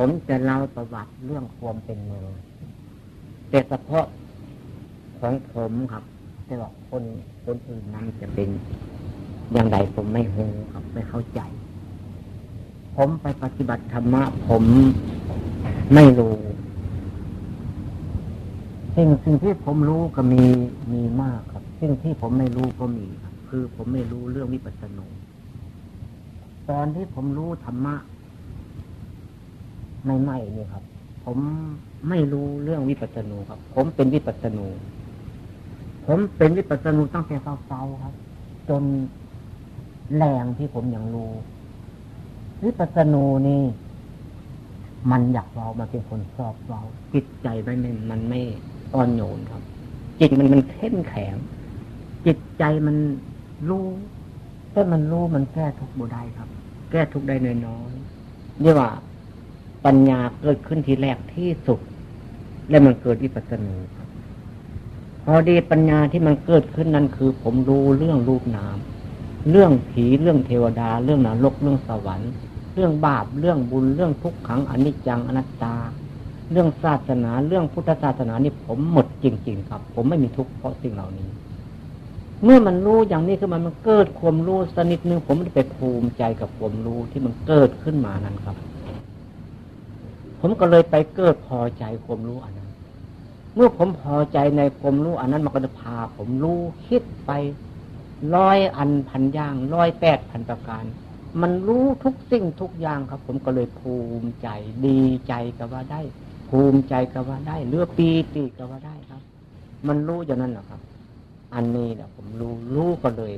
ผมจะเล่าประวัติเรื่องความเป็นเมืองแต่เฉพาะของผมครับ แต่ว่าคนคนอื่นนั้นจะเป็นอย่างไรผมไม่รู้ครับไม่เข้าใจ ผมไปปฏิบัติธรรมะผมไม่รู้สิ่งสิ่งที่ผมรู้ก็มีมีมากครับสิ่งที่ผมไม่รู้ก็มีครับคือผมไม่รู้เรื่องวิปัสสนาตอนที่ผมรู้ธรรมะ ไม่ไม่นี่ครับ ผมไม่รู้เรื่องวิปัสสนูครับ ผมเป็นวิปัสสนู ผมเป็นวิปัสสนูตั้งแต่เฝ้าๆครับ จนแรงที่ผมยังรู้ วิปัสสนูนี่ มันอยากเรามาเป็นคนชอบเราจิตใจมันมันไม่อ่อนโยนครับ จิตมันมันเข้มแข็ง จิตใจมันรู้ถ้ามันรู้มันแก้ทุกบุได้ครับ แก้ทุกได้น้อยๆเรียกว่า ปัญญาเกิดขึ้นทีแรกที่สุด และมันเกิดวิปัสสนาพอดีปัญญาที่มันเกิดขึ้นนั้นคือ ผมรู้เรื่องรูปนาม เรื่องผีเรื่องเทวดา เรื่องนรกเรื่องสวรรค์ เรื่องบาปเรื่องบุญเรื่องทุกขังอนิจจังอนัตตา เรื่องศาสนาเรื่องพุทธศาสนานี่ผมหมดจริง ๆ ครับ ผมไม่มีทุกข์เพราะสิ่งเหล่านี้ เมื่อมันรู้อย่างนี้ขึ้นมามันเกิดความรู้สนิดนึงผมไปภูมิใจกับความรู้ที่มันเกิดขึ้นมานั้นครับ ผมก็เลยไปเกิดพอใจความรู้อันนั้น เมื่อผมพอใจในความรู้อันนั้นมันก็จะพาผมรู้คิดไปร้อยอันพันย่างร้อยแปดพันประการ มันรู้ทุกสิ่งทุกอย่างครับ ผมก็เลยภูมิใจดีใจก็ว่าได้ ภูมิใจก็ว่าได้เลือปีติก็ว่าได้ครับ มันรู้อย่างนั้นแหละครับ อันนี้แหละผมรู้รู้ก็เลย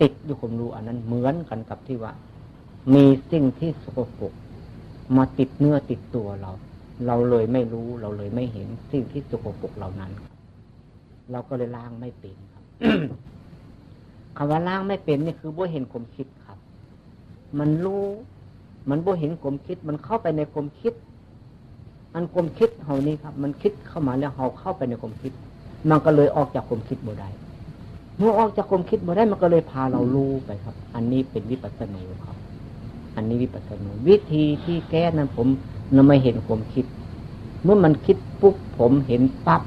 ติดอยู่ผมรู้อันนั้นเหมือนกันกับที่ว่า มีสิ่งที่สกปรก มาติดเนื้อติดตัวเรา เราเลยไม่รู้เราเลยไม่เห็นสิ่งที่สกปรกเหล่านั้น เราก็เลยล้างไม่เป็นครับคำว่าล้างไม่เป็นนี่คือบ่เห็นความคิดครับ มันรู้ มันบ่เห็นความคิด มันเข้าไปในความคิด อันความคิดเฮานี้ครับ มันคิดเข้ามาแล้วเฮาเข้าไปในความคิด มันก็เลยออกจากความคิดบ่ได้เมื่อออกจากความคิดบ่ได้มันก็เลยพาเรารู้ไปครับ อันนี้เป็นวิปัสสนาครับ อันนี้วิปัสสนาวิธีที่แก้นั้นผมเราไม่เห็นความคิด เมื่อมันคิดปุ๊บผมเห็นปั๊บ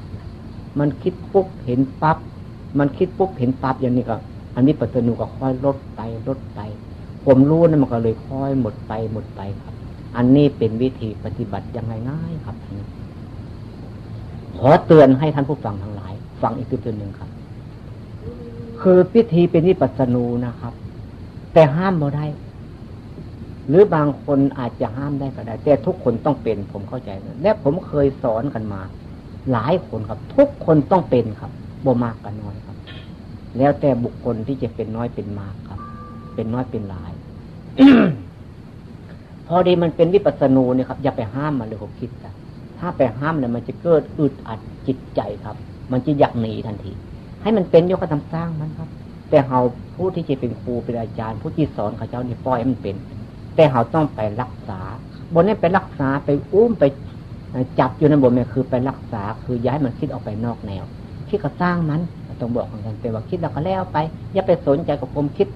มันคิดปุ๊บเห็นปั๊บมันคิดปุ๊บเห็นปั๊บอย่างนี้ก็ อันนี้ปัจจุบันก็ค่อยลดไปลดไป ผมรู้นั่นมันก็เลยค่อยหมดไปหมดไปครับ อันนี้เป็นวิธีปฏิบัติยังไงง่ายครับขอเตือนให้ท่านผู้ฟังทั้งหลาย ฟังอีกตัวหนึ่งครับ คือพิธีเป็นวิปัสสนูนะครับ แต่ห้ามบ่ได้ หรือบางคนอาจจะห้ามได้ก็ได้ แต่ทุกคนต้องเป็น ผมเข้าใจนะและผมเคยสอนกันมา หลายคนครับ ทุกคนต้องเป็นครับบ่มากกันน้อยครับ แล้วแต่บุคคลที่จะเป็นน้อยเป็นมากครับ เป็นน้อยเป็นหลายพอดีมันเป็นวิปัสสนูเนี่ยครับอย่าไปห้ามมันเลยผมคิดนะถ้าไปห้ามเนี่ยมันจะเกิดอึดอัดจิตใจครับ มันจะอยากหนีทันที ให้มันเป็นยกกระทำสร้างมันครับ แต่เราผู้ที่จะเป็นครูเป็นอาจารย์ ผู้ที่สอนเขาเจ้านี่ปล่อยให้มันเป็น แต่เขาต้องไปรักษาบนนี้ไปรักษาไปอุ้มไปจับอยู่ในบนนี้คือไปรักษาคือย้ายมันคิดออกไปนอกแนวคิดก็สร้างมันต้องบอกกันแต่ว่าคิดแล้วก็แล้วไป อย่าไปสนใจกับความคิด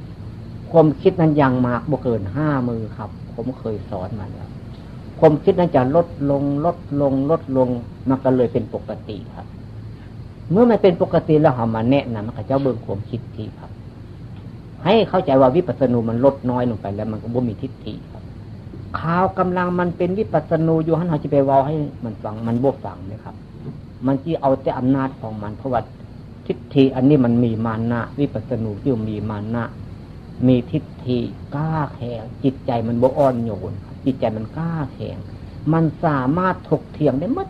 ความคิดนั้นยังมากบ่เกินห้ามือครับ ผมเคยสอนมาแล้วความคิดนั้นจะลดลง ลดลง ลดลงมันก็เลยเป็นปกติครับ เมื่อมันเป็นปกติแล้วเรามาแนะนำมันก็จะเบิ่งความคิดทีครับ ให้เข้าใจว่าวิปัสสนูมันลดน้อยลงไปแล้วมันก็บ่มีทิฏฐิครับข่าวกำลังมันเป็นวิปัสสนูอยู่หันเราจะไปวอาให้มันฟังมันบ่ฟังนะครับ มันจีเอาแต่อำนาจของมันเพราะว่าทิฏฐิอันนี้มันมีมานะวิปัสสนูที่มีมานะมีทิฏฐิกล้าแข็งจิตใจมันบ่อ่อนโยนจิตใจมันกล้าแข็งมันสามารถถกเถียงได้มัด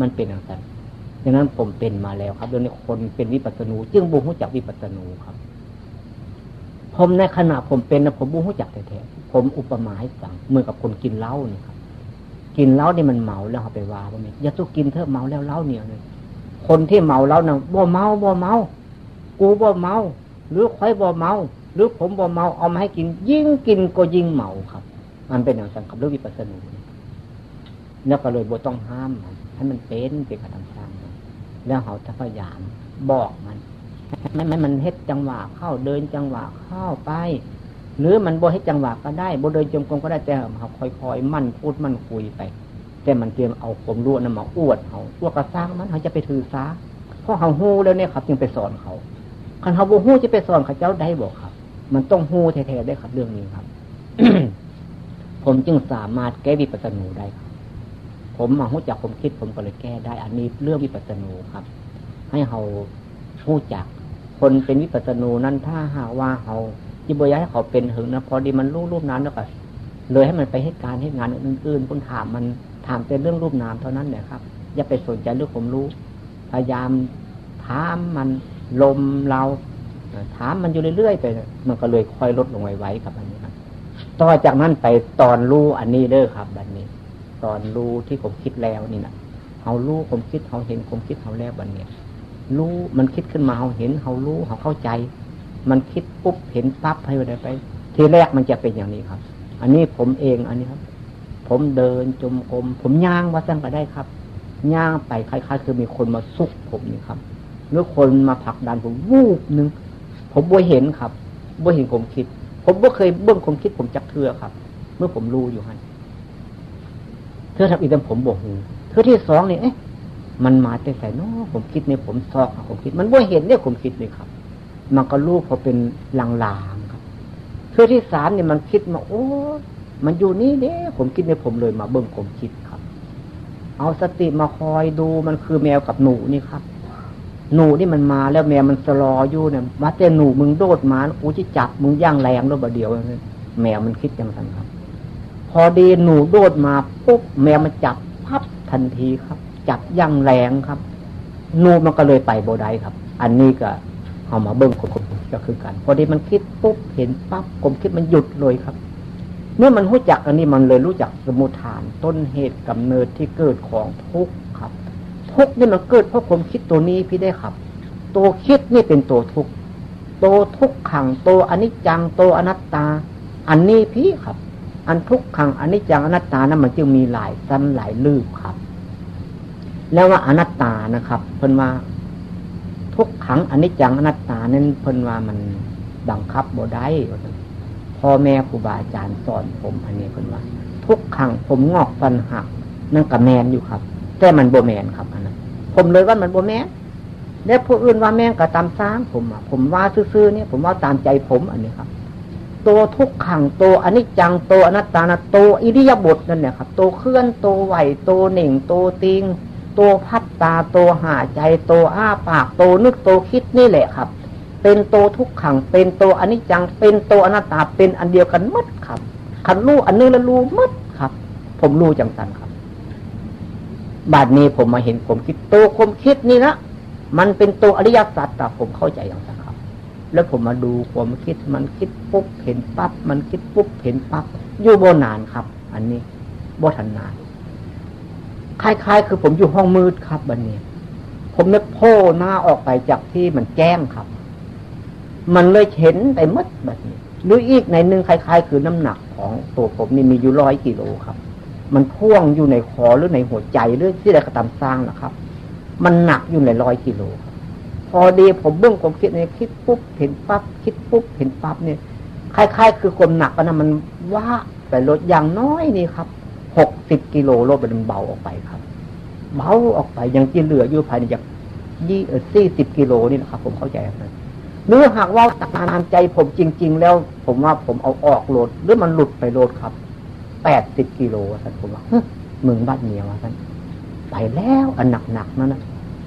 มันเป็นอย่างนั้นดังนั้นผมเป็นมาแล้วครับโดยในคนเป็นวิปัสสนู จึงบุ้งรู้จักวิปัสสนูครับ ผมในขณะผมเป็นนะผมบู้จักแท้ๆผมอุปมาให้ฟังเหมือนกับคนกินเหล้านี่ครับกินเหล้านี่มันเมาแล้วเขาไปว่าว่าไม่อย่าตู้กินเถอะเมาแล้วเหล้าเนี่ยเลยคนที่เมาเหล้านะบ่เมาบ่เมา กูบ่เมา หรือใครบ่เมา หรือผมบ่เมาเอามาให้กิน ยิ่งกินก็ยิ่งเมาครับ มันเป็นอย่างสังกับเรื่องวิปัสสนาแล้วก็เลยบ่ต้องห้ามมันให้มันเป็นเป็นการทำสร้างแล้วเขาพยายามบอกมัน ม่ไม่มันเฮ็ดจังหวะเข้าเดินจังหวะเข้าไป หรือมันโบเฮ็ดจังหวะก็ได้โบเดินจมกรมก็ได้แต่เขาค่อยๆมั่นพูดมั่นคุยไป แต่มันเตรียมเอาผมรู้นั่นมาอวดเขาอวดกระซ้างมันเขาจะไปถือซาเพราะเขาหูแล้วเนี่ยครับจึงไปสอนเขาคันเขาบูหู้จะไปสอนเขาเจ้าได้บอกครับ มันต้องหูแท้ๆได้ครับเรื่องนี้ครับผมจึงสามารถแก้วิปัสสนูได้ครับผมมาหู้จักผมคิดผมก็เลยแก้ได้ อันนี้เรื่องวิปัสสนูครับ ให้เขาหู้จัก คนเป็นวิปัสสนูนั้นถ้าหากว่าเขาจิบอยาให้เขาเป็นหึงนะพอดีมันรู้รูปนั้นแล้วก็เลยให้มันไปให้การให้งานอื่นๆคุณถามมันถามแต่เรื่องรูปนามเท่านั้นแหละครับ อย่าไปสนใจเรื่องผมรู้ พยายามถามมันลมเราถามมันอยู่เรื่อยๆไปมันก็เลยค่อยลดลงไว้ๆครับอันนี้ครับต่อจากนั้นไปตอนรู้อันนี้เด้อครับบันนี้ ตอนรู้ที่ผมคิดแล้วนี่นะเขารู้ผมคิดเขาเห็นผมคิดเขาแล้วบันนี้ รู้มันคิดขึ้นมาเขาเห็นเขารู้เขาเข้าใจ มันคิดปุ๊บเห็นปั๊บให้ไปไป ทีแรกมันจะเป็นอย่างนี้ครับ อันนี้ผมเองอันนี้ครับ ผมเดินจมกรมผมย่างว่าสั่งก็ได้ครับย่างไปคล้ายๆ คือมีคนมาซุกผมนี่ครับหรือคนมาผลักดันผมวูบหนึ่งผมบ่เห็นครับบ่เห็นผมคิด ผมบ่เคยเบื้องผมคิดผมจักเทือครับ เมื่อผมรู้อยู่ฮันเธอทำอีกแต่ผมบอกหูเธอที่สองนี่เอ๊ะ มันมาแต่ใส่นอผมคิดในผมซอกผมคิด มันบ่เห็นเนี่ยผมคิดเลยครับ มันก็รู้พอเป็นลางๆครับเธอที่สามเนี่ยมันคิดมาโอ้มันอยู่นี่เด้ผมคิดในผมเลยมาเบิ่งผมคิดครับ เอาสติมาคอยดูมันคือแมวกับหนูนี่ครับ หนูนี่มันมาแล้วแมวมันสลออยู่เนี่ยมาเจอหนูมึงโดดมากูจะจับมึงย่างแรงแล้วบเดียวแมวมันคิดอย่างนั้นครับ พอดีหนูโดดมาปุ๊บแมวมันจับพับทันทีครับ จับย่างแรงครับ นูมันก็เลยไปโบได้ครับ อันนี้ก็เอามาเบิ้งผมก็คือกัน พอดีมันคิดปุ๊บเห็นปั๊บผมคิดมันหยุดเลยครับ เมื่อมันรู้จักอันนี้มันเลยรู้จักสมุทฐาน ต้นเหตุกำเนิดที่เกิดของทุกข์ครับ ทุกข์นี่มันเกิดเพราะผมคิดตัวนี้พี่ได้ครับ ตัวคิดนี่เป็นตัวทุกข์ตัวทุกขังตัวอนิจจังตัวอนัตตา อันนี้พี่ครับ อันทุกขังอนิจจังอนัตตานั้นมันจึงมีหลายสั้นหลายลืบครับ แล้วว่าอนัตตานะครับ เพิ่นว่า ทุกขังอนิจจังอนัตตานั้นเพิ่นว่ามันบังคับบ่ได้พ่อแม่ครูบาอาจารย์สอนผมอันนี้เพิ่นว่า ทุกขังผมงอกฟันหักนั่นกับแมนอยู่ครับ แต่มันโบแมนครับอันนั้นผมเลยว่ามันโบแมนแล้วผู้อื่นว่าแม่งก็ตามสร้างผมอะผมว่าซื่อๆเนี่ยผมว่าตามใจผมอันนี้ครับ ตัวทุกขังตัวอนิจจังตัวอนัตตานะตัวอิริยาบถนั่นเนี่ยครับตัวเคลื่อนตัวไหวตัวเหน่งตัวติง ตัวพัดตาตัวหาใจตัวอ้าปากตัวนึกตัวคิดนี่แหละครับ เป็นตัวทุกขัง เป็นตัวอนิจจัง เป็นตัวอนัตตาเป็นอันเดียวกันมัดครับขันรู้อันนึงแล้วรู้มัดครับ ผมรู้จังสันครับบาดนี้ผมมาเห็นผมคิดตัวผมคิดนี่นะมันเป็นตัวอริยสัจแต่ผมเข้าใจอย่างนั้นครับ แล้วผมมาดูผมคิดมันคิดปุ๊บเห็นปั๊บมันคิดปุ๊บเห็นปั๊บอยู่โบนานครับ อันนี้โบทันนาน คล้ายๆ คือผมอยู่ห้องมืดครับบันนี้ ผมนึกโผล่หน้าออกไปจากที่มันแจ้งครับ มันเลยเห็นไปมัดแบบนี้หรืออีกในหนึ่งคล้าย ๆ คือน้ำหนักของตัวผมนี่มีอยู่ร้อยกิโลครับ มันพ่วงอยู่ในคอหรือในหัวใจหรือที่ใดก็ตามสร้างนะครับ มันหนักอยู่ในร้อยกิโลพอดีผมเบื้องผมคิดในคิดปุ๊บเห็นปั๊บคิดปุ๊บเห็นปั๊บเนี่ยคล้าย ๆ คือความหนักนะมันว่าแต่ลดอย่างน้อยนี่ครับ หกสิบกิโลลดไปมันเบาออกไปครับ เบาออกไปยังจีเหลืออยู่ภายในจากยี่สี่สิบกิโลนี่นะครับ ผมเข้าใจนะหรือหากว่าตามใจผมจริง ๆ แล้ว ผมว่าผมเอาออกโหลดหรือมันหลุดไปโหลดครับแปดสิบกิโลท่านผมว่ามึงบ้านเมียวท่านไปแล้วอันหนักๆนั่นนะ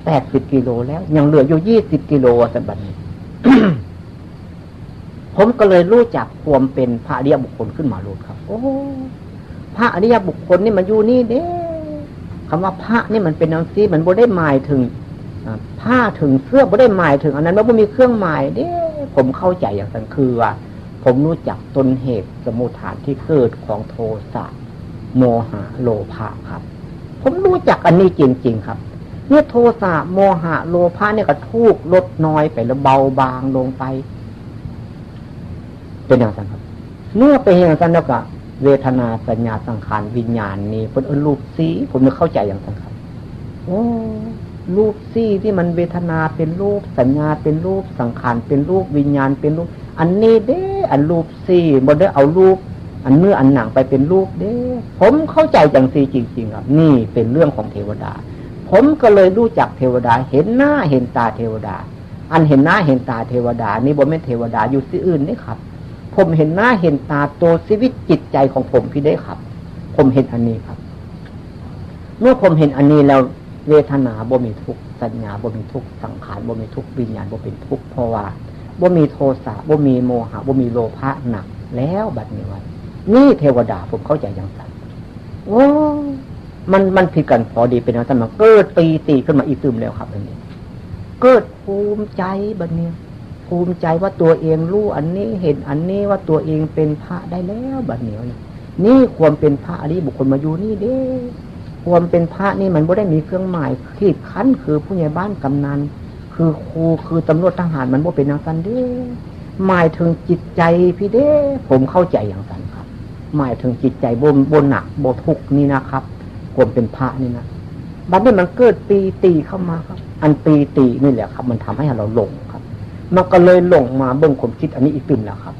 แปดสิบกิโลแล้ว ยังเหลืออยู่ยี่สิบกิโลท่านบันผมก็เลยรู้จักความเป็นพระอริยบุคคลขึ้นมาลูครับ โอ้ ระอริยบุคคลนี่มันอยู่นี่เด้คำว่าพระนี่มันเป็นนังซีมันบ่ได้หมายถึงผ้าถึงเสื้อบ่ได้หมายถึง อันนั้นมันบ่มีเครื่องหมายเด้ผมเข้าใจอย่างนั้นคือว่าผมรู้จักต้นเหตุสมุทฐานที่เกิดของโทสะโมหะโลภะครับ ผมรู้จักอันนี้จริง ๆ ครับเมื่อโทสะโมหะโลภะเนี่ยก็ทุกลดน้อยไปแล้วเบาบางลงไป เป็นอย่างนั้นครับ เมื่อเป็นอย่างนั้นแล้วก็ เวทนาสัญญาสังขารวิญญาณนี่เป็นอรูปสีผมนึกเข้าใจอย่างนั้นครับโอ้รูปซี่ที่มันเวทนาเป็นรูปสัญญาเป็นรูปสังขารเป็นรูปวิญญาณเป็นรูป อันนี้เด้ อันรูปสี่บนได้เอารูป อันเนื้ออันหนังไปเป็นรูปเด้ ผมเข้าใจจังซีจริง ๆ ครับ นี่เป็นเรื่องของเทวดา ผมก็เลยรู้จักเทวดา เห็นหน้าเห็นตาเทวดา อันเห็นหน้าเห็นตาเทวดา นี่บ่แม่นเทวดาอยู่ที่อื่นนี่ครับ ผมเห็นหน้าเห็นตาตัวชีวิตจิตใจของผมพี่ได้ครับ ผมเห็นอันนี้ครับ เมื่อผมเห็นอันนี้แล้วเวทนาบ่มีทุกสัญญาบ่มีทุกสังขารบ่มีทุกวิญญาณบ่เป็นทุกเพราะว่าบ่มีโทสะบ่มีโมหะบ่มีโลภะหนัก แล้วบัดนี้ว่านี่เทวดาผมเข้าใจอย่างสันโอ้มันมันผิดกันพอดีเป็นอย่างสั้นมาเกิดปีตีขึ้นมาอีตึมแล้วครับอันนี้ เกิดภูมิใจบัดนี้ ภูมิใจว่าตัวเองรู้อันนี้เห็นอันนี้ว่าตัวเองเป็นพระได้แล้วบัดนี้นี่ความเป็นพระอริบุคคลมาอยู่นี่เด้ความเป็นพระนี่มันไม่ได้มีเครื่องหมายขีดคั้นคือผู้ใหญ่บ้านกำนันคือครูคือตำรวจทหารมันบ่เป็นอย่างนั้นเด้หมายถึงจิตใจพี่เด้ผมเข้าใจอย่างนั้นครับ หมายถึงจิตใจบนบนหนักบนทุกนี่นะครับความเป็นพระนี่นะบัดนี้มันเกิดปีตีเข้ามาครับ อันปีตีนี่แหละครับ มันทำให้เราหลง มันก็เลยหลงมาเบื้องความคิดอันนี้อีกตื่นแล้วครับ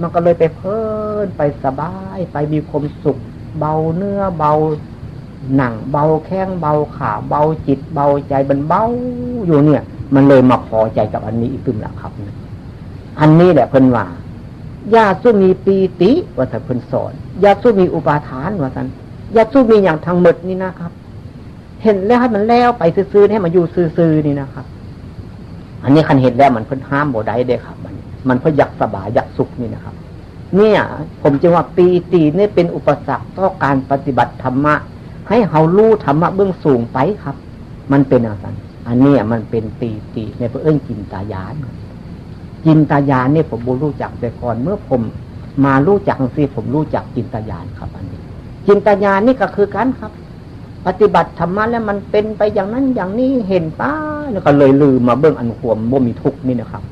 มันก็เลยไปเพลินไปสบาย ไปมีความสุข เบาเนื้อเบาหนังเบาแข้งเบาขาเบาจิต เบาใจมันเบาอยู่เนี่ย มันเลยมาพอใจกับอันนี้อีกตึมละครับ อันนี้แหละเพิ่นว่าญาสู้มีปีติว่าแต่เพิ่นสอนญาสู้มีอุปาทานว่าท่านญาสู้มีอย่างทางหมดนี่นะครับ เห็นแล้วให้มันแล้วไปซื้อๆให้มันอยู่ซื้อๆนี่นะครับ อันนี้คันเห็นแล้วมันเพิ่นห้ามบ่ได้เด้ครับ มัน มันเพิ่นอยากสบายอยากสุขนี่นะครับ เนี่ย ผมจึงว่าปีตินี่เป็นอุปสรรคต่อการปฏิบัติธรรมะ ให้เฮารู้ธรรมะเบื้องสูงไปครับ มันเป็นอะไรอันนี้มันเป็นปีติในพระเอิญจินตายานจินตายานเนี่ยผมบูรู้จักแต่ก่อนเมื่อผมมารู้จักสิผมรู้จักจินตายานครับ อันนี้จินตายานนี่ก็คือกันครับ ปฏิบัติธรรมะแล้วมันเป็นไปอย่างนั้นอย่างนี้เห็นป้าแล้วก็เลยลืมมาเบื้องอันขวมบ่มีทุกนี่นะครับ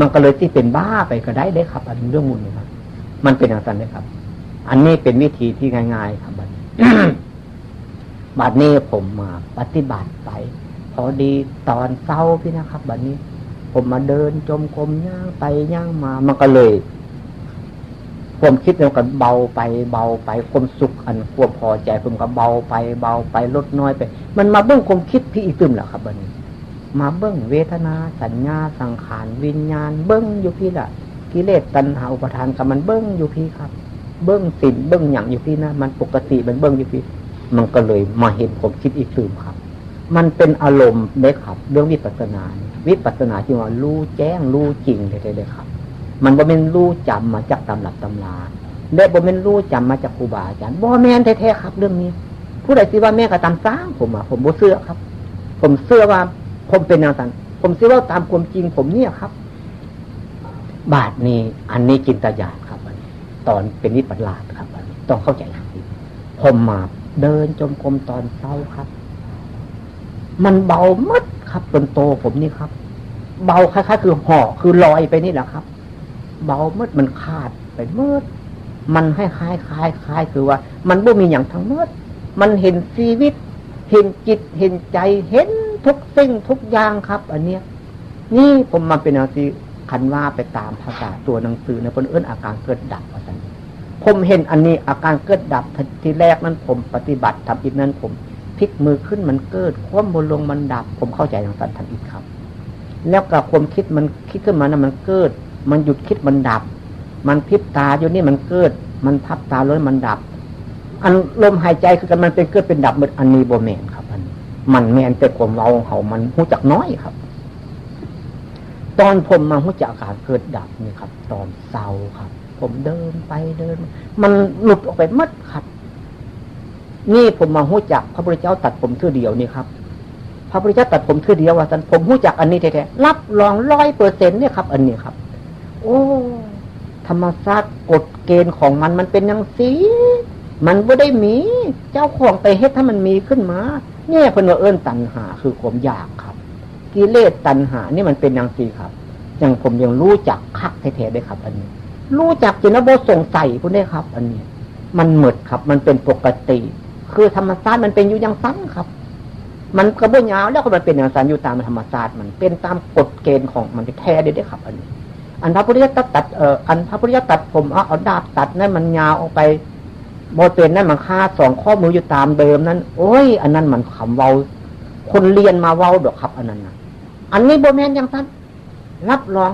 มันก็เลยที่เป็นบ้าไปก็ได้ได้ครับ อันเรื่องมุนนะครับ มันเป็นอย่างนั้นเลยครับ อันนี้เป็นวิธีที่ง่าย ๆ ครับบัดนี้ผมมาปฏิบัติไปพอดีตอนเศร้าพี่นะครับบัดนี้ ผมมาเดินจมกรมย่างไปย่างมา มันก็เลย ความคิดมันก็เบาไปเบาไปความสุขอันความพอใจผมก็เบาไปเบาไปลดน้อยไป มันมาเบื้องความคิดพี่อีตึมแหละครับบัดนี้ มาเบื้องเวทนา สัญญาสังขารวิญญาณ เบื้องอยู่พี่ละกิเลสตัณหาอุปทานกับมันเบื้องอยู่พี่ครับ เบื้องสิ่งเบื้องอย่างอยู่พี่นะมันปกติมันเบื้องอยู่พี่มันก็เลยมาเห็นผมคิดอีกตืมครับ มันเป็นอารมณ์เด็กครับ เรื่องวิปัสสนา วิปัสสนาที่ว่ารู้แจ้งรู้จริงเลยๆครับ มันบ่เป็นรู้จำมาจากตำหลับตำราและบ่เป็นรู้จำมาจากครูบาอาจารย์บ่แม่นแท้ๆครับ เรื่องนี้ ผู้ใดสิว่าแม่ก็ตามสร้างผมอะผมบ่เชื่อครับ ผมเชื่อว่า ผมเป็นอย่างนั้นผมเชื่อว่าตามความจริงผมเนี่ยครับ บาทนี้อันนี้จินตญาณครับตอนเป็นนิพพานครับต้องเข้าใจอย่างนี้ผมมาเดินจมกรมตอนเช้าครับ มันเบามัดครับจนโตผมนี่ครับ เบาคล้ายๆคือห่อคือลอยไปนี่แหละครับ เบาเมืดมันขาดไปเมืดมันให้คล้ายคล้ายคล้ายคือว่า มันบ่มีอย่างทั้งเมืดมันเห็นชีวิต เห็นจิตเห็นใจเห็นทุกสิ่งทุกอย่างครับ อันเนี้ย นี่ผมมาเป็นอาชีคันว่าไปตามภาษาตัวหนังสือในคนเอื้นอาการเกิดดับว่าสันผมเห็นอันนี้อาการเกิดดับทีแรกนั้นผมปฏิบัติทำอีกนั้นผมพลิกมือขึ้นมันเกิด ความบนลงมันดับ ผมเข้าใจอย่างสันทันอีกครับ แล้วกับความคิดมันคิดขึ้นมานะมันเกิด มันหยุดคิดมันดับ มันพิบตาอยู่นี่มันเกิด มันทับตาเลยมันดับ อันลมหายใจคือกันมันเป็นเกิดเป็นดับหมดอันนี้โบแมนครับอันมันแมนแต่ความเราเขามันหูจักน้อยครับ ตอนผมมาหูจักอาการเกิดดับนี่ครับ ตอนเศร้าครับ ผมเดินไปเดิน มันหลุดออกไปมัดครับนี่ผมมาหู้จักพระพุทธเจ้าตัดผมเท่าเดียวนี่ครับพระพุทธเจ้าตัดผมเท่าเดียวว่าท่านผมหู้จักอันนี้แท้ๆรับรองร้อยเปอร์เซ็นต์เนี่ยครับ อันนี้ครับ โอ้ธรรมชาติกฎเกณฑ์ของมันมันเป็นย่างสีมันไม่ได้มี เจ้าของไปเฮ็ดถ้ามันมีขึ้นมาเนี่ยเพิ่นว่าเอิ้นตัณหา คือความอยากครับ กิเลสตัณหา นี่มันเป็นย่างสีครับอย่างผมยังรู้จักคักแท้ๆได้ครับ อันนี้ รู้จักจินโบสงสัยคุณได้ครับ อันนี้ มันหมดครับ มันเป็นปกติ คือธรรมชาติมันเป็นอยู่อย่างสั้นครับ มันกระบุญยาวแล้วก็มันเป็นอย่างสั้นอยู่ตามธรรมชาติมันเป็นตามกฎเกณฑ์ของมันแท้ได้ได้ครับ อันนี้ อันพระพุทธเจ้าตัดเอ่ออันพระพุทธเจ้าตัดผมเอาเอาดาบตัดนั่นมันยาวออกไปโมเป็นนั่นมันคาสองข้อมืออยู่ตามเดิมนั้น โอ้ย อันนั้นมันคำเว้า คนเรียนมาเว้าดอกครับอันนั้นนะอันนี้โบแมนยังสั้นรับรอง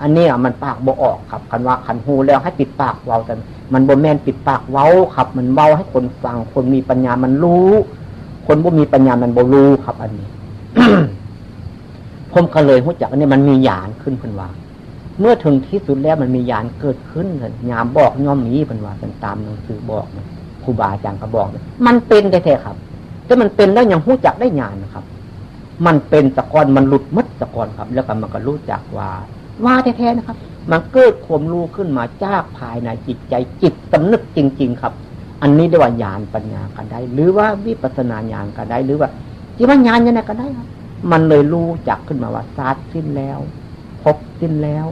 อันนี้อะมันปากโบออกครับ คันว่าคันหูแล้วให้ปิดปากเว้ากันมันโบแมนปิดปากเว้าครับ มันเว้าให้คนฟัง คนมีปัญญามันรู้ คนบ่มีปัญญามันโบรู้ครับ อันนี้ผมก็เลยหัวจักอันนี้มันมียานขึ้นเพิ่นว่า เมื่อถึงที่สุดแล้วมันมียานเกิดขึ้นยามบอกย่อมมีเพิ่นว่าเป็นตามหนังสือบอกนะครูบาอาจารย์ก็บอกนะมันเป็นแท้ๆครับแต่มันเป็นแล้วยังหู้จักได้ญาณนะครับ มันเป็นสะกอนมันหลุดมัดสะกอนครับ แล้วก็มันก็รู้จักว่า ว่าแท้ๆนะครับ มันเกิดความรู้ขึ้นมาจากภายในจิตใจจิตสำนึกจริง ๆ ครับ อันนี้เรียกว่าญาณปัญญากันได้ หรือว่าวิปัสสนาญาณกันได้หรือว่าจิตวิญญาณยังไงก็ได้ครับ มันเลยรู้จักขึ้นมาว่าศาสตร์สิ้นแล้ว พบสิ้นแล้ว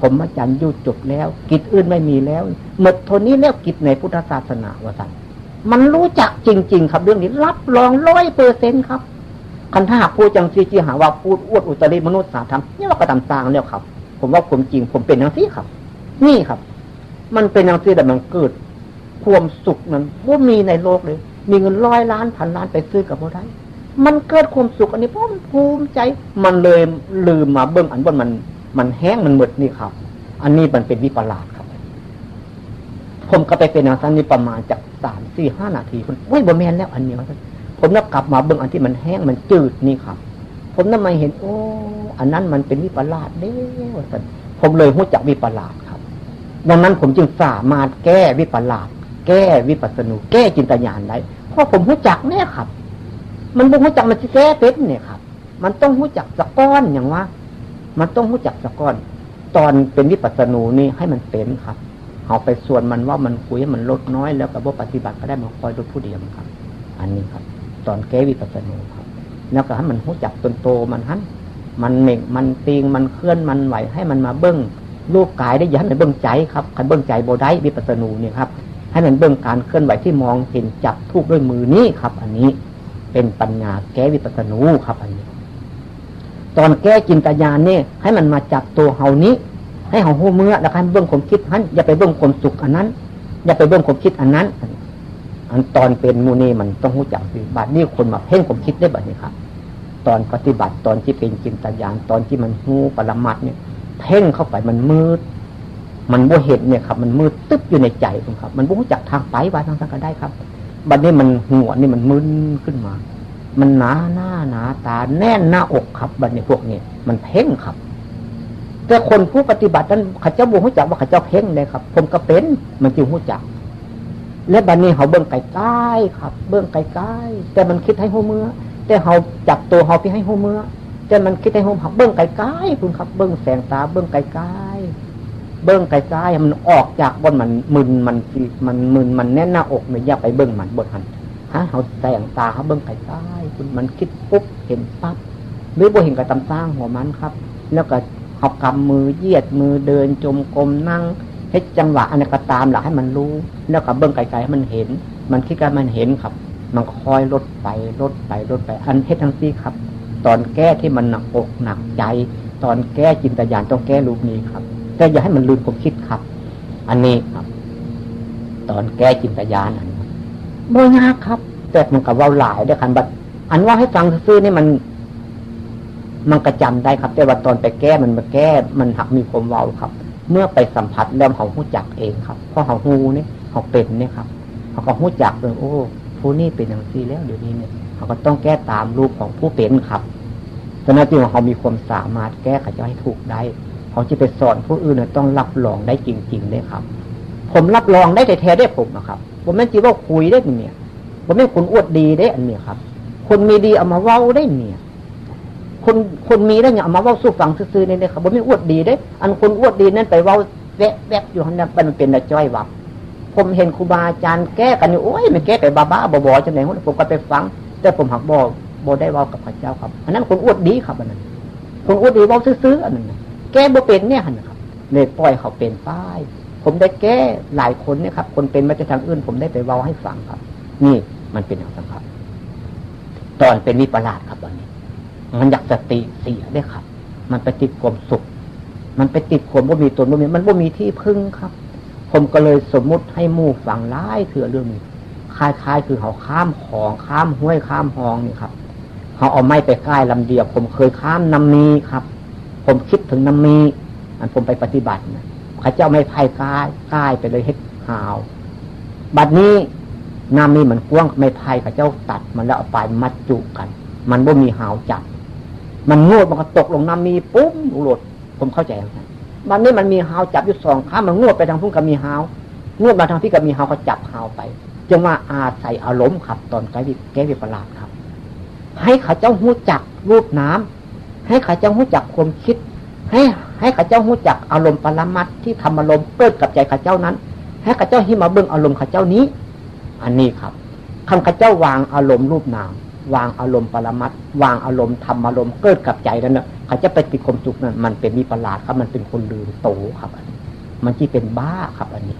ผมอาจารย์ยุจบแล้ว กิจอื่นไม่มีแล้วหมดทนนี้แล้วกิจในพุทธศาสนาว่าสันมันรู้จักจริง ๆ ครับเรื่องนี้ รับรองร้อยเปอร์เซ็นครับคันถ้าพูดจังซีจีหาว่าพูดอวดอุตริมนุษย์สาธรรมนี่ว่ากระตำตางแล้วครับ ผมว่าผมจริง ผมเป็นอย่างนี้ครับ นี่ครับ มันเป็นอย่างนี้แต่มันเกิด ความสุขนั้นว่ามีในโลกเลย มีเงินร้อยล้านพันล้านไปซื้อกับเราได้ มันเกิดความสุขอันนี้เพราะมันภูมิใจ มันเลยลืมมาเบื้องอันบนมัน มันแห้งมันหมดนี่ครับ อันนี้มันเป็นวิปลาสครับ ผมก็ไปเป็นอย่านี่ประมาณจากสามสี่ห้านาทีผมไม่บแมนแล้ว อันนี้ผมนักกลับมาเบื้องอันที่มันแห้งมันจืดนี่ครับ ผมนั่นมาเห็น โอ้อันนั้นมันเป็นวิปลาสเด้อผมเลยหู้จักวิปลาสครับ ดังนั้นผมจึงสามารถแก้วิปลาสแก้วิปัสสนูแก้จินตญาณได้เพราะผมหู้จักแน่ครับ มันบ่หู้จักมันจะแก้เป็นเนี่ยครับ มันต้องหู้จักสะก้อนอย่างว่า มันต้องหู้จักสะก้อน ตอนเป็นวิปัสสนูนี่ให้มันเป็นครับเอาไปส่วนมันว่ามันคุยมันลดน้อยแล้วกับว่าปฏิบัติก็ได้มาคอยลดผู้เดียวครับ อันนี้ครับ ตอนแก้วิปัสสนูครับ แล้วก็ให้มันหู้จักตนโตมันหันมันเม่งมันตีงมันเคลื่อนมันไหวให้มันมาเบิ้งรูปกายได้ยันในเบิ้งใจครับคันเบิ้งใจโบได้วิปัสสนูเนี่ยครับ ให้มันเบื้งการเคลื่อนไหวที่มองเห็นจับทุกด้วยมือนี้ครับ อันนี้ เป็นปัญญาแก้วิปัสสนูครับอันนี้ ตอนแก้จินตญาณเนี่ยให้มันมาจับตัวเฮานี้ ให้เฮาหูเมื่อแล้วให้เบื้องความคิดนั้นอย่าไปเบื้องความสุขอันนั้น อย่าไปเบื้องความคิดอันนั้น อันตอนเป็นมูนีมันต้องหูจักสิบัดนี้คนมาเพ่งความคิดได้บัดนี้ครับ ตอนปฏิบัติตอนที่เป็นจินตญาณตอนที่มันหูปรมัดเนี่ย เพ่งเข้าไปมันมืดมันบ่เห็นเนี่ยครับ มันมืดตึ๊บอยู่ในใจผมครับ มันบ่รู้จักทางไปว่าทางทางก็ได้ครับ บัดนี้มันหัวนี่มันมึนขึ้นมา มันหนาหน้าหนาตาแน่นหน้าอกครับบัดนี้พวกนี้มันเพ่งครับ แต่คนผู้ปฏิบัตินั้นข้าเจ้าบุรู้จักว่าข้าเจ้าเพ่งเลยครับ ผมก็เป็นมันจึงรู้จัก และบัดนี้เขาเบื้องไกลๆครับ เบื้องไกลๆแต่มันคิดให้หัวเมื่อแต่เขาจับตัวเขาพี่ให้หัวเมื่อแต่มันคิดให้หัวหักเบื้องไกลๆคุณครับ เบื้องแสงตาเบื้องไกลๆ เบิ้งไกลๆมันออกจากบนมันมึนมันมันมึนมันแน่นหน้าอกไม่อยากไปเบิ้งมันบนหันฮะเขาแสงตาเขาเบิ้งไกลๆคุณมันคิดปุ๊บเห็นปั๊บหรือบ่เห็นกับตำสร้างหัวมันครับ แล้วก็เขากำมือเยียดมือเดินจมกรมนั่งให้จังหวะอันนี้ก็ตามหลักให้มันรู้ แล้วก็เบิ้งไกลๆให้มันเห็น มันคิดกันมันเห็นครับ มันคอยลดไปลดไปลดไป อันเฮ็ดทั้งซี่ครับ ตอนแก้ที่มันหนักอกหนักใจ ตอนแก้จินตญาณต้องแก้รูปนี้ครับ แต่อย่าให้มันลืมความคิดครับ อันนี้ครับ ตอนแก้จินตญาณอันโมยากครับ แต่มันกับว่าหลายด้วยกันบัดอันว่าให้ฟังซื่อนี่มัน มันกระจำได้ครับ แต่ว่าตอนไปแก้มันมาแก้ มันหักมีความเว้าครับ เมื่อไปสัมผัสแล้วเขาหู้จักเองครับเพราะเขาหูนี่เขาเป็นเนี่ยครับเขาก็หู้จักเลยโอ้ผู้นี่เป็นอย่างซีแล้วเดี๋ยวนี้เนี่ยเขาก็ต้องแก้ตามรูปของผู้เป็นครับฉะนั้นจึงเขามีความสามารถแก้ไขจะให้ถูกได้ เขาจะไปสอนผู้อื่นต้องรับรองได้จริงๆได้ครับ ผมรับรองได้แท้ๆได้ผมนะครับผมไม่จีว่าคุยได้เนี่ยผมไม่คุณอวดดีได้อันเนี้ยครับ คนมีดีเอามาเว้าได้เนี่ยคนคนมีได้เนี่ยเอามาเว้าสู้ฟังซื่อๆเนี่ยครับผมไม่อวดดีได้ อันคนอวดดีนั่นไปเว้าแวะแวะอยู่ข้างนั้นมันเป็นแต่จ้อยวับผมเห็นครูบาอาจารย์แก้กันอยู่โอ้ยไม่แก้ไปบ้าๆบอๆจังไหนผมก็ไปฟัง แต่ผมหักบอบอได้เว้ากับพระเจ้าครับ อันนั้นคนอวดดีครับอันนั้นคนอวดดีเว้าซื่อๆอันนั้น แก้บ่เป็นเนี่ยนะครับเลยปล่อยเขาเป็นป้าย ผมได้แก้หลายคนเนี่ยครับ คนเป็นมาจากทางอื่น ผมได้ไปเว้าให้ฟังครับ นี่มันเป็นอย่างสำคัญตอนเป็นวิปลาสครับตอนนี้ มันอยากสติเสียได้ครับ มันไปติดความสุข มันไปติดข่มบ่ามีตนบ่มีมันบ่ามีที่พึ่งครับ ผมก็เลยสมมุติให้มู่ฝังร้ายเถื่อเรื่องนี้คล้ายๆ คือเขาข้ามของข้ามห้วยข้ามหองนี่ครับเขาเอาไม้ไปใกล้ลำเดียวผมเคยข้ามน้ำมีครับ ผมคิดถึงน้ำมี อันผมไปปฏิบัตินะข้าเจ้าไม่ไพ่กายกายไปเลยเฮ็ดหาว บัดนี้น้ำมีมันกว้างไม่ไพ่ข้าเจ้าตัดมันแล้วเอาไปมัดจุกัน มันบ่มีหาวจับ มันงวดมันก็ตกลงน้ำมีปุ๊บหลุดผมเข้าใจครับบัดนี้มันมีหาวจับอยู่สองข้างมันงวดไปทางพุ่งกับมีหาวงวดมาทางที่กับมีหาวก็จับหาวไปจึงว่าอาศัยอารมณ์ครับ ตอนใกล้แก้วิปลาสครับ ให้ข้าเจ้าหูจักรูปน้ำ ให้ข้าเจ้าหู้จักความคิด ให้ให้ข้าเจ้าหู้จักอารมณ์ปรมัตที่ทำอารมณ์เกิดกับใจข้าเจ้านั้น ให้ข้าเจ้าให้มาเบิ่งอารมณ์ข้าเจ้านี้ อันนี้ครับคำข้าเจ้าวางอารมณ์รูปนาม วางอารมณ์ปรมัตวางอารมณ์ทำอารมณ์เกิดกับใจนั้นเนะข้าเจะไปติดความสุขนั้นมันเป็นมีประหลาดครับ มันเป็นคนลืมโตครับ มันที่เป็นบ้าครับ อันนี้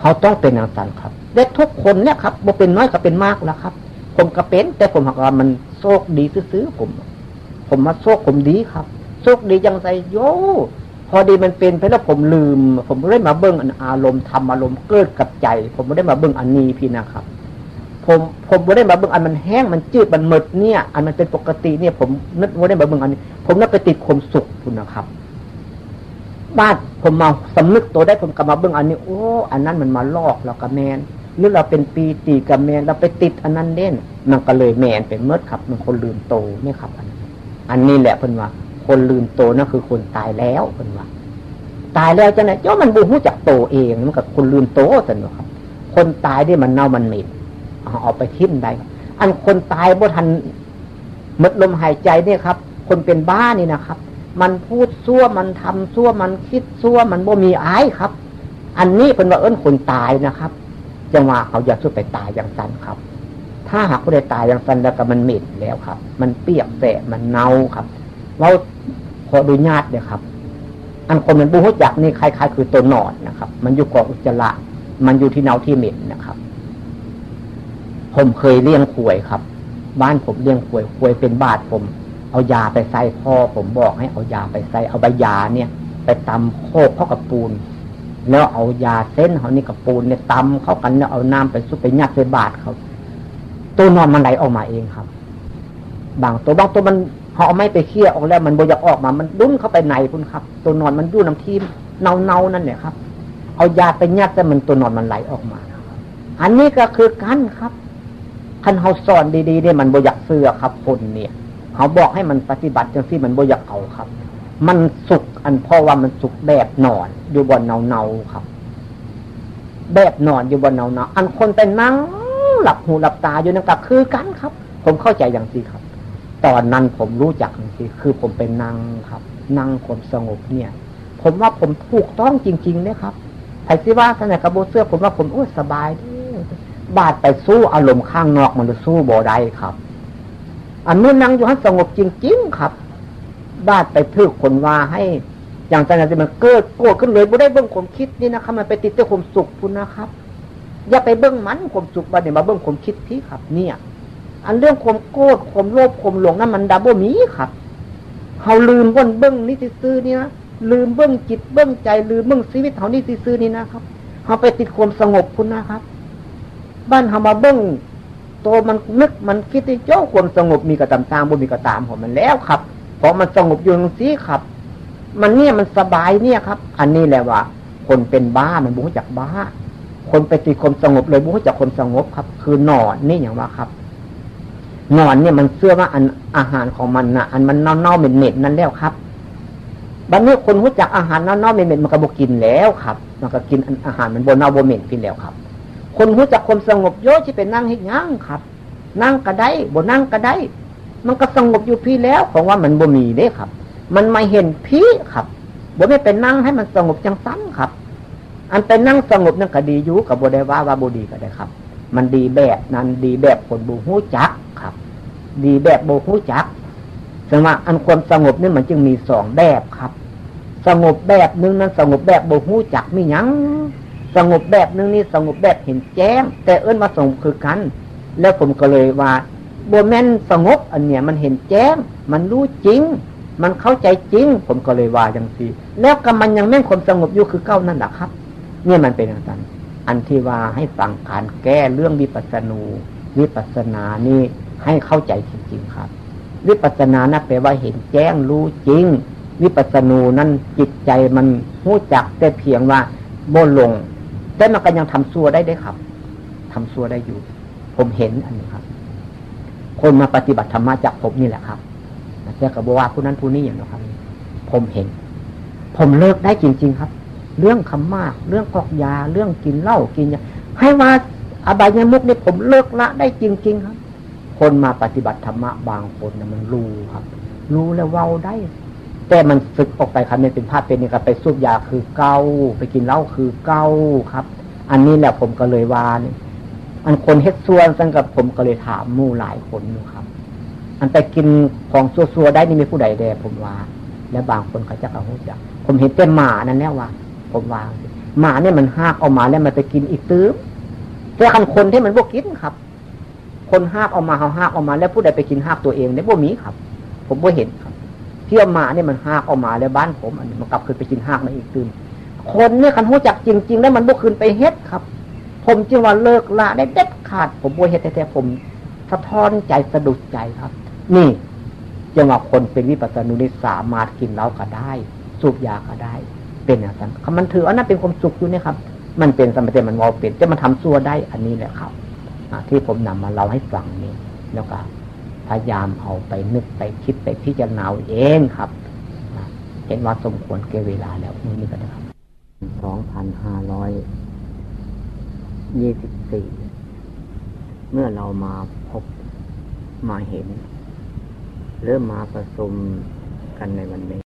เขาต้องเป็นอย่างนั้นครับเด็กทุกคนเนี่ยครับบ่เป็นน้อยก็เป็นมากแล้วครับ ผมก็เป็น แต่ผมหักว่ามันโชคดีซื้อๆผม ผมมาโชคผมดีครับโชคดียังไงโยพอดีมันเป็นไปแล้วผมลืม ผมไม่ได้มาเบิ้งอารมณ์ทำอารมณ์เกิดกับใจ ผมไม่ได้มาเบิ้งอันนี้พี่นะครับ ผมผมไม่ได้มาเบิ้งอันมันแห้งมันจืดมันหมดเนี่ย อันมันเป็นปกติเนี่ย ผมนึกไม่ได้มาเบิ้งอันนี้ ผมนึกไปติดความสุขคุณนะครับบ้านผมมาสำนึกตัวได้ผมกลับมาเบื้องอันนี้โอ้อันนั้นมันมาลอกเรากับแมนหรือเราเป็นปีตีกับแมนเราไปติดอันนั้นเด่นมันก็เลยแมนเป็นเมื่อครับมันคนลืมโตไม่ครับอัน อันนี้แหละเพิ่นว่า คนลืมโตนั่นคือคนตายแล้วเพิ่นว่า ตายแล้วจะไหนเจ้ามันบูฮู้จักโตเองมันกับคนลืมโตสันครับ คนตายได้มันเน่ามันเหม็นเอาไปทิ้มได้อันคนตายบ่ทันมดลมหายใจเนี่ยครับ คนเป็นบ้านี่นะครับ มันพูดซั่วมันทำซั่วมันคิดซั่วมันบ่มีอายครับ อันนี้เป็นว่าเอิ้นคนตายนะครับจังหวะเขาอยากสู้ไปตายอย่างสั้นครับ ถ้าหากผู้ใดตายอย่างสันแล้วก็มันเหม็นแล้วครับ มันเปียกแสะมันเน่าครับเราขอดูญาติเนี่ยครับ อันคนมันบูฮุจักนี่คล้ายๆ คือตัวนอนนะครับ มันอยู่กองอุจจาระมันอยู่ที่เน่าที่เหม็นนะครับ ผมเคยเลี้ยงขวยครับ บ้านผมเลี้ยงขวยขวยเป็นบาทผม เอายาไปใส่พ่อผมบอกให้เอายาไปใส่เอาใบยาเนี่ย ไปตำโคกเข้ากับปูนแล้วเอายาเส้นเขานี่กับปูนเนี่ยตำเข้ากันแล้วเอาน้ำไปซุปไปยัดใส่บาทเขา ตัวนอนมันไหลออกมาเองครับ บางตัวบางตัวมันเขาเอาไม่ไปเคี่ยวออกแล้วมันบอยากออกมา มันดุ้นเข้าไปในคุณครับ ตัวนอนมันยู่น้ำทีมเนาเนานั่นเนี่ยครับ เอายาไปยัดแต่มันตัวนอนมันไหลออกมา อันนี้ก็คือกันครับคันเขาสอนดีๆเนี่ยมันบอยากเสือครับคนเนี่ยเขาบอกให้มันปฏิบัติจังซี่มันบอยากเอาครับ มันสุกอันเพราะว่ามันสุกแบบนอน อยู่บนเนาเนาครับ แบบนอนอยู่บนเนาเนาอันคนเป็นนั่ง หลับหูหลับตาอยู่นั่นก็คือกันครับ ผมเข้าใจอย่างซี่ครับ ตอนนั้นผมรู้จักอย่างซี่คือผมเป็นนั่งครับนั่งความสงบเนี่ย ผมว่าผมถูกต้องจริงๆเนี่ยครับไอ้ที่ว่าขณะกระโบเสื้อผมว่าผมโอ้สบายบาดไปสู้อารมณ์ข้างนอกมันจะสู้บ่ได้ครับ อันนู้นนั่งอยู่ให้สงบจริง ๆ ครับ บานไปทึกคนว่าให้ อย่างใจนั้นมันเกิดโกรธขึ้นเลยบ่ได้เบิ้งความคิดนี่นะครับ มันไปติดแต่ความสุขคุณนะครับ อย่าไปเบิ้งมันความสุขบ้านเนี่ยมาเบิ้งความคิดที่ครับ เนี่ย อันเรื่องความโกรธความโลภความหลงนั้นมันดับเบิลมีครับเขาลืมบนเบิ้งนี่ซื้อนี่นะลืมเบิ้งจิตเบิ้งใจ ลืมเบิ้งชีวิตเขานี่ซื้อนี่นะครับเขาไปติดความสงบคุณนะครับ บ้านเขามาเบิ้งตัวมันนึกมันคิดที่เจ้าความสงบมีกระตามตามบุมีกระตามของมันแล้วครับเพราะมันสงบอยู่ตรงนี้ครับ มันเนี่ยมันสบายเนี่ยครับ อันนี้แหละว่า คนเป็นบ้ามันบูจากบ้า คนไปติดความสงบเลยบูจากคนสงบครับ คือนอนนี่อย่างว่าครับนอนเนี่ยมันเชื่อว่าอันอาหารของมันนะอันมันเน่าๆเหม็นๆนั่นแล้วครับบางทีคนรู้จักอาหารเน่าๆเหม็นๆมันก็บกินแล้วครับ มันก็กินอาหารมันบนเน่าบนเหม็นกินแล้วครับ คนรู้จักความสงบโยอะที่เป็นนั่งให้ย่งครับ นั่งก็ได้บนนั่งก็ได้ มันก็สงบอยู่พี่แล้วของว่ามันบ่มีเด้ครับ มันไม่เห็นพี่ครับบ่ไม่เป็นนั่งให้มันสงบจังสั้นครับ อันเป็นนั่งสงบนั่นก็ดีอยู่กับบ่ได้ว่าว่าบ่ดีก็ได้ครับ มันดีแบบนั้นดีแบบคนบูฮู้จักครับ ดีแบบโบฮู้จักสมว่าอันความสงบนี่มันจึงมีสองแบบครับ สงบแบบนึงนั้นสงบแบบโบฮู้จักไม่ยั้งสงบแบบนึงนี่สงบแบบเห็นแจ้ง แต่เอื้นมาสงบคือกัน แล้วผมก็เลยว่าโบแมนสงบอันเนี้ยมันเห็นแจ้ง มันรู้จริง มันเข้าใจจริง ผมก็เลยว่าอย่างสีแล้วก็มันยังแม่นความสงบอยู่คือเก้านั่นแหละครับ เนี่ยมันเป็นอย่างนั้นอันที่ว่าให้ฟังการแก้เรื่องวิปัสสนูวิปัสสนานี่ให้เข้าใจจริงๆครับ วิปัสสนานะแปลว่าเห็นแจ้งรู้จริง วิปัสสนูนั่นจิตใจมันหู้จักแต่เพียงว่าโบลง แต่มันก็ยังทำซัวได้ได้ครับทำซัวได้อยู่ ผมเห็นอันนี้ครับ คนมาปฏิบัติธรรมะจากผมนี่แหละครับแต่กับว่าผู้นั้นผู้นี้อย่างนี้ครับ ผมเห็น ผมเลิกได้จริง ๆ ครับ เรื่องคำมาก เรื่องกอกยา เรื่องกินเหล้ากินยาให้ว่าอบายมุกนี่ผมเลิกละได้จริง ๆ ครับ คนมาปฏิบัติธรรมะบางคนนะมันรู้ครับ รู้แล้วเว้าได้ แต่มันสึกออกไปครับเนี่ยเป็นภาพเป็นนี่ครับไปสูบยาคือเก้า ไปกินเหล้าคือเก้าครับ อันนี้แหละผมก็เลยว่านี่อันคนเฮ็ดส่วนสังกับผมก็เลยถามมู่หลายคนอยู่ครับ อันไปกินของซัวๆได้นี่มีผู้ใดแดผมว่า แล้วบางคนเขาจะกระหุจักผมเห็นแต่หมานั่นแน่ว่า ผมว่าหมาเนี่ยมันหากเอามาแล้วมันไปกินอีกตื้อแต่คันคนที่มันบวกกินครับ คนหากเอามาเขาหากเอามา แล้วผู้ใดไปกินหากตัวเองเนี่ยบ่มีครับ ผมบ่เห็นครับเที่ยวหมาเนี่ยมันหากเอามาแล้วบ้านผมอันนี้มันกลับคืนไปกินหากมาอีกตื้อคนเนี่ยคันหูจักจริง ๆ แล้วมันบ่คืนไปเฮ็ดครับ ผมจึงว่าเลิกละได้เด็ดขาด ผมบ่เฮ็ดแต่ผมสะท้อนใจสะดุดใจครับ นี่จังว่าคนเป็นวิปัสสนุนี่สามารถกินเหล้าก็ได้ สูบยาก็ได้ เป็นอย่างนั้นคำมันถืออันนั้นเป็นความสุขอยู่เนี่ยครับ มันเป็นสมัยเตมันวอลเป็นจะมาทำซัวได้อันนี้แหละครับที่ผมนำมาเล่าให้ฟังนี่แล้วก็พยายามเอาไปนึกไปคิดไปพิจารณาเองครับเห็นว่าสมควรเกเวลาแล้วนี่ก็ได้ครับสองพันห้าร้อยยี่สิบสี่เมื่อเรามาพบมาเห็น เริ่มมาประชุมกันในวันนี้